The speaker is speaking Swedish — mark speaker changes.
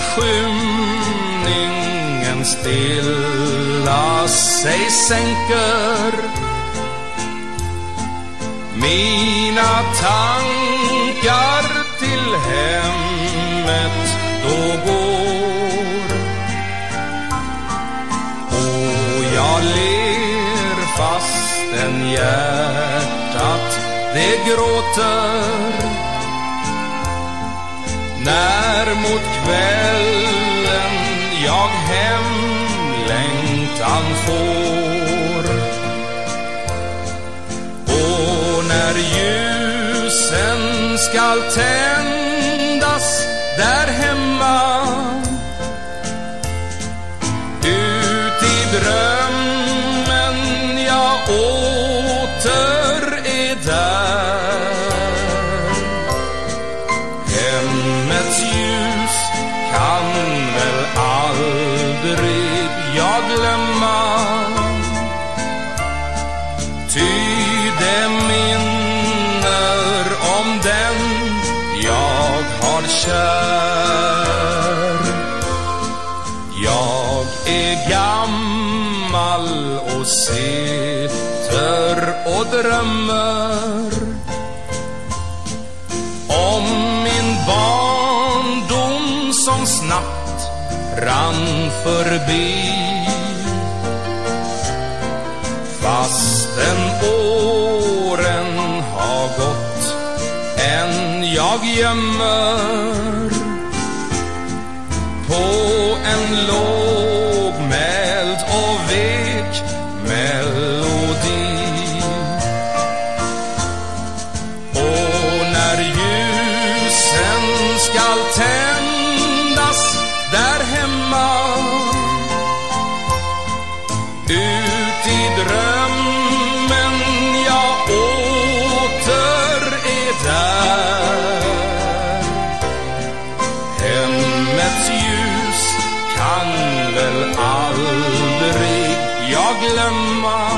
Speaker 1: skymningen stilla sig sänker. Mina tankar till hemmet då går. Och jag ler fastän hjärtat det gråter när mot kvällen jag hemlängtan får. Och när ljusen skall tändas där hemma Hemmets ljus kan väl aldrig jag glömma. Ty det minner om den jag har kär. Jag är gammal och sitter och drömmer. Snabbt rann förbi. Fastän åren har gått än jag gömmer på en lågmäld och vek melodi. Och när ljusen skall tändas Ut i drömmen jag åter är där. Hemmets ljus kan väl aldrig jag glömma.